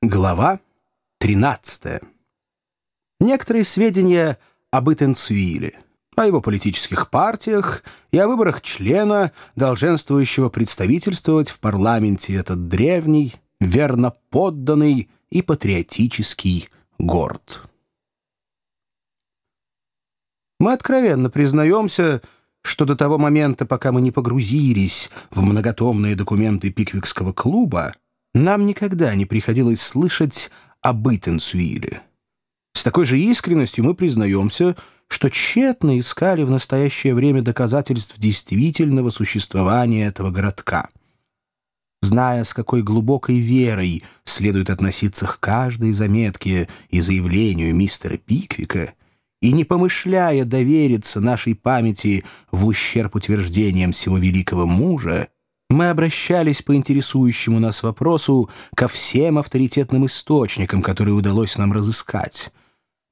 Глава 13. Некоторые сведения об Итенцвиле, о его политических партиях и о выборах члена, долженствующего представительствовать в парламенте этот древний, верно подданный и патриотический город. Мы откровенно признаемся, что до того момента, пока мы не погрузились в многотомные документы Пиквикского клуба, нам никогда не приходилось слышать об Итенсуиле. С такой же искренностью мы признаемся, что тщетно искали в настоящее время доказательств действительного существования этого городка. Зная, с какой глубокой верой следует относиться к каждой заметке и заявлению мистера Пиквика, и не помышляя довериться нашей памяти в ущерб утверждениям всего великого мужа, мы обращались по интересующему нас вопросу ко всем авторитетным источникам, которые удалось нам разыскать.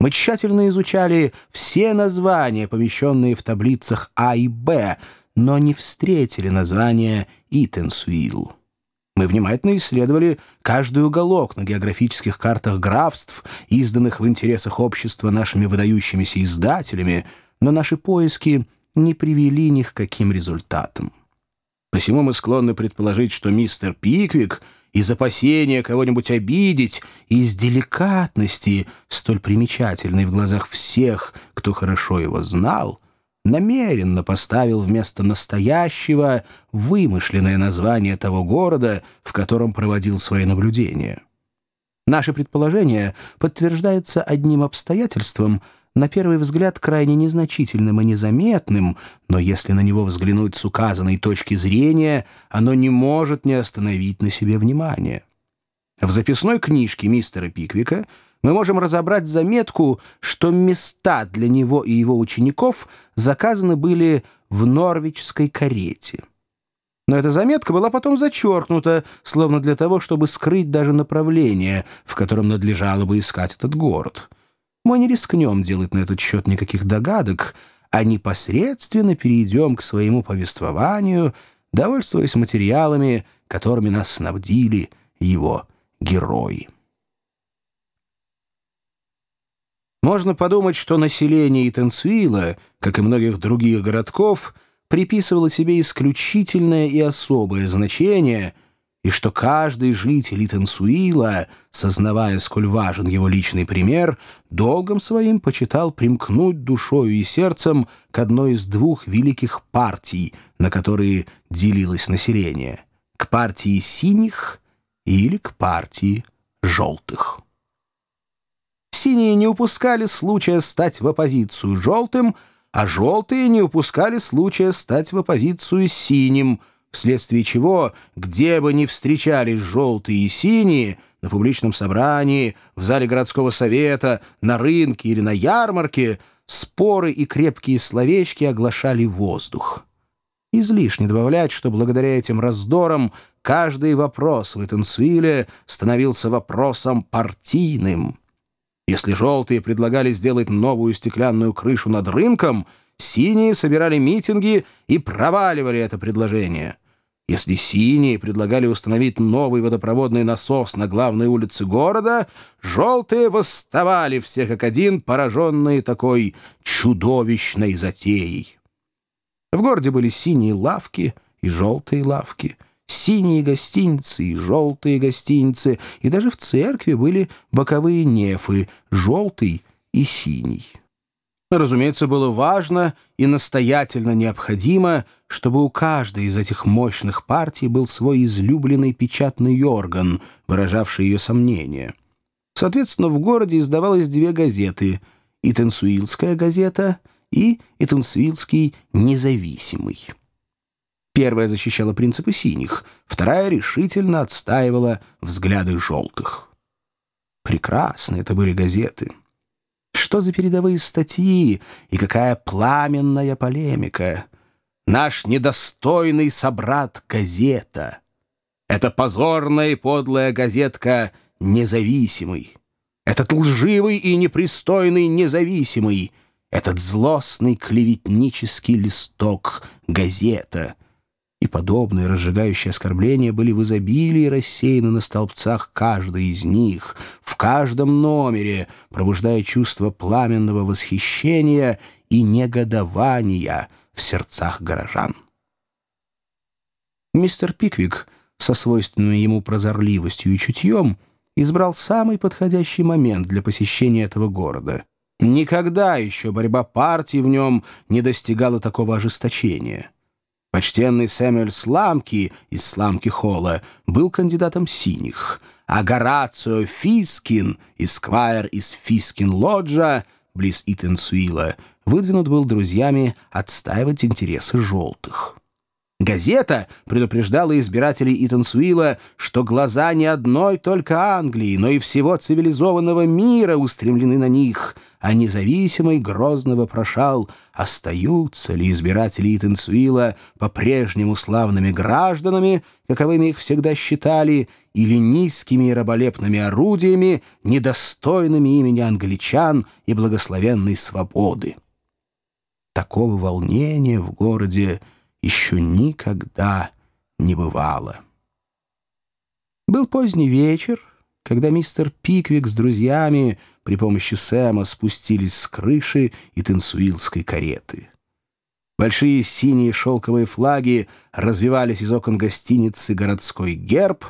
Мы тщательно изучали все названия, помещенные в таблицах А и Б, но не встретили название Итенсуил. Мы внимательно исследовали каждый уголок на географических картах графств, изданных в интересах общества нашими выдающимися издателями, но наши поиски не привели ни к каким результатам. Посему мы склонны предположить, что мистер Пиквик из опасения кого-нибудь обидеть из деликатности, столь примечательной в глазах всех, кто хорошо его знал, намеренно поставил вместо настоящего вымышленное название того города, в котором проводил свои наблюдения. Наше предположение подтверждается одним обстоятельством — на первый взгляд крайне незначительным и незаметным, но если на него взглянуть с указанной точки зрения, оно не может не остановить на себе внимание. В записной книжке мистера Пиквика мы можем разобрать заметку, что места для него и его учеников заказаны были в норвичской карете. Но эта заметка была потом зачеркнута, словно для того, чтобы скрыть даже направление, в котором надлежало бы искать этот город. Мы не рискнем делать на этот счет никаких догадок, а непосредственно перейдем к своему повествованию, довольствуясь материалами, которыми нас снабдили его герои. Можно подумать, что население Итенсуила, как и многих других городков, приписывало себе исключительное и особое значение — и что каждый житель Итенсуила, сознавая, сколь важен его личный пример, долгом своим почитал примкнуть душою и сердцем к одной из двух великих партий, на которые делилось население — к партии синих или к партии желтых. Синие не упускали случая стать в оппозицию желтым, а желтые не упускали случая стать в оппозицию синим — вследствие чего, где бы ни встречались желтые и синие, на публичном собрании, в зале городского совета, на рынке или на ярмарке, споры и крепкие словечки оглашали воздух. Излишне добавлять, что благодаря этим раздорам каждый вопрос в Итенсвилле становился вопросом партийным. Если желтые предлагали сделать новую стеклянную крышу над рынком, синие собирали митинги и проваливали это предложение. Если синие предлагали установить новый водопроводный насос на главной улице города, желтые восставали все как один, пораженные такой чудовищной затеей. В городе были синие лавки и желтые лавки, синие гостиницы и желтые гостиницы, и даже в церкви были боковые нефы, желтый и синий. Разумеется, было важно и настоятельно необходимо, чтобы у каждой из этих мощных партий был свой излюбленный печатный орган, выражавший ее сомнения. Соответственно, в городе издавалось две газеты — «Итенсуилская газета» и «Итенсуилский независимый». Первая защищала принципы синих, вторая решительно отстаивала взгляды желтых. Прекрасные это были газеты. Что за передовые статьи и какая пламенная полемика! Наш недостойный собрат газета. Это позорная и подлая газетка «Независимый». Этот лживый и непристойный независимый. Этот злостный клеветнический листок газета. И подобные разжигающие оскорбления были в изобилии рассеяны на столбцах каждой из них, в каждом номере, пробуждая чувство пламенного восхищения и негодования в сердцах горожан. Мистер Пиквик со свойственной ему прозорливостью и чутьем избрал самый подходящий момент для посещения этого города. Никогда еще борьба партий в нем не достигала такого ожесточения. Почтенный Сэмюэль Сламки из Сламки-Холла был кандидатом синих, а Горацио Фискин, эсквайр из Фискин-Лоджа, близ Итенсуила, выдвинут был друзьями отстаивать интересы желтых. Газета предупреждала избирателей Итансуила, что глаза не одной только Англии, но и всего цивилизованного мира устремлены на них, а независимый грозно вопрошал, остаются ли избиратели Итансуила по-прежнему славными гражданами, каковыми их всегда считали, или низкими и раболепными орудиями, недостойными имени англичан и благословенной свободы. Такого волнения в городе еще никогда не бывало. Был поздний вечер, когда мистер Пиквик с друзьями при помощи Сэма спустились с крыши и тенсуилской кареты. Большие синие шелковые флаги развивались из окон гостиницы «Городской герб»,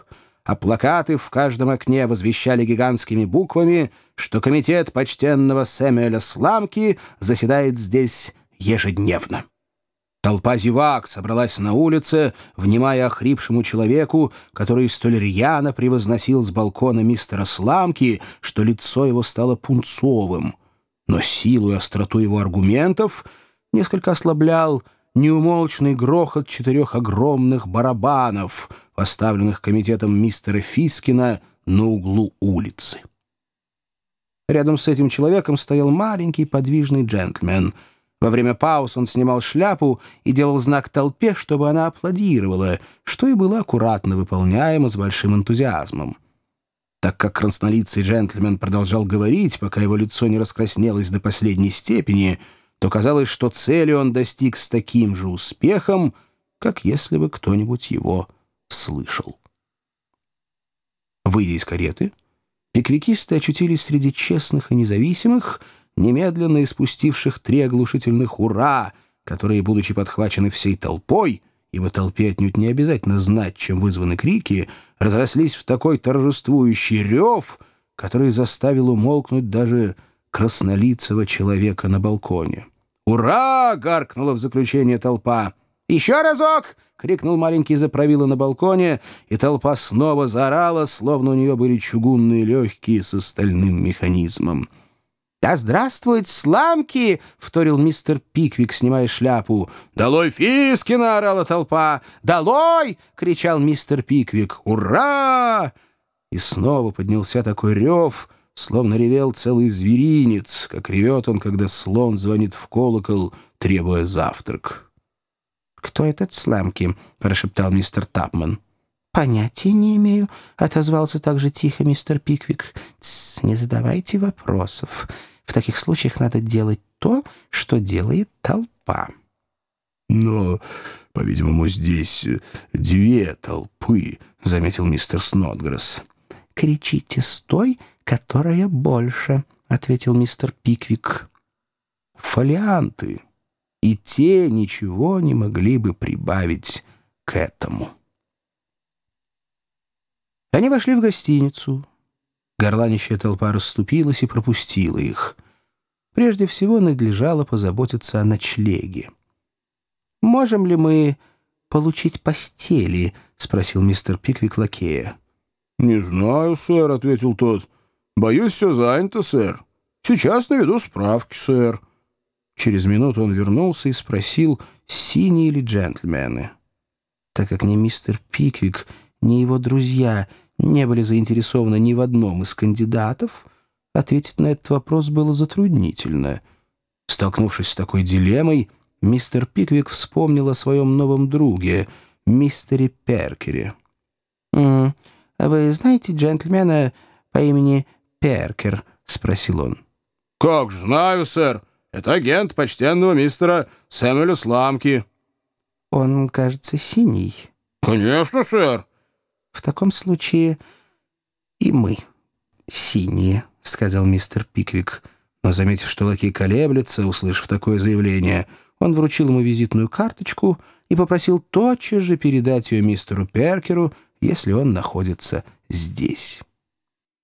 а плакаты в каждом окне возвещали гигантскими буквами, что комитет почтенного Сэмюэля Сламки заседает здесь ежедневно. Толпа зевак собралась на улице, внимая охрипшему человеку, который столь рьяно превозносил с балкона мистера Сламки, что лицо его стало пунцовым. Но силу и остроту его аргументов несколько ослаблял неумолчный грохот четырех огромных барабанов, поставленных комитетом мистера Фискина на углу улицы. Рядом с этим человеком стоял маленький подвижный джентльмен — во время пауз он снимал шляпу и делал знак толпе, чтобы она аплодировала, что и было аккуратно выполняемо с большим энтузиазмом. Так как краснолицый джентльмен продолжал говорить, пока его лицо не раскраснелось до последней степени, то казалось, что цели он достиг с таким же успехом, как если бы кто-нибудь его слышал. Выйдя из кареты, пиквикисты очутились среди честных и независимых — немедленно испустивших три оглушительных «Ура!», которые, будучи подхвачены всей толпой, ибо толпе отнюдь не обязательно знать, чем вызваны крики, разрослись в такой торжествующий рев, который заставил умолкнуть даже краснолицего человека на балконе. «Ура!» — гаркнула в заключение толпа. «Еще разок!» — крикнул маленький заправила на балконе, и толпа снова заорала, словно у нее были чугунные легкие с остальным механизмом. «Да здравствует сламки!» — вторил мистер Пиквик, снимая шляпу. «Долой Фискина!» — орала толпа. «Долой!» — кричал мистер Пиквик. «Ура!» И снова поднялся такой рев, словно ревел целый зверинец, как ревет он, когда слон звонит в колокол, требуя завтрак. «Кто этот Сламки?» — прошептал мистер Тапман. «Понятия не имею», — отозвался также тихо мистер Пиквик. «Тсс, не задавайте вопросов». В таких случаях надо делать то, что делает толпа. «Но, по-видимому, здесь две толпы», — заметил мистер Снотгресс. «Кричите с той, которая больше», — ответил мистер Пиквик. «Фолианты. И те ничего не могли бы прибавить к этому». Они вошли в гостиницу. Горланищая толпа расступилась и пропустила их. Прежде всего надлежало позаботиться о ночлеге. «Можем ли мы получить постели?» — спросил мистер Пиквик лакея. «Не знаю, сэр», — ответил тот. «Боюсь, все занято, сэр. Сейчас наведу справки, сэр». Через минуту он вернулся и спросил, синие ли джентльмены. Так как ни мистер Пиквик, ни его друзья — не были заинтересованы ни в одном из кандидатов, ответить на этот вопрос было затруднительно. Столкнувшись с такой дилеммой, мистер Пиквик вспомнил о своем новом друге, мистере Перкере. «М -м, «Вы знаете джентльмена по имени Перкер?» — спросил он. «Как же знаю, сэр. Это агент почтенного мистера Сэмюэля Сламки». Он, кажется, синий. «Конечно, сэр». В таком случае и мы синие, сказал мистер Пиквик. Но, заметив, что лакей колеблется, услышав такое заявление, он вручил ему визитную карточку и попросил тотчас же передать ее мистеру Перкеру, если он находится здесь.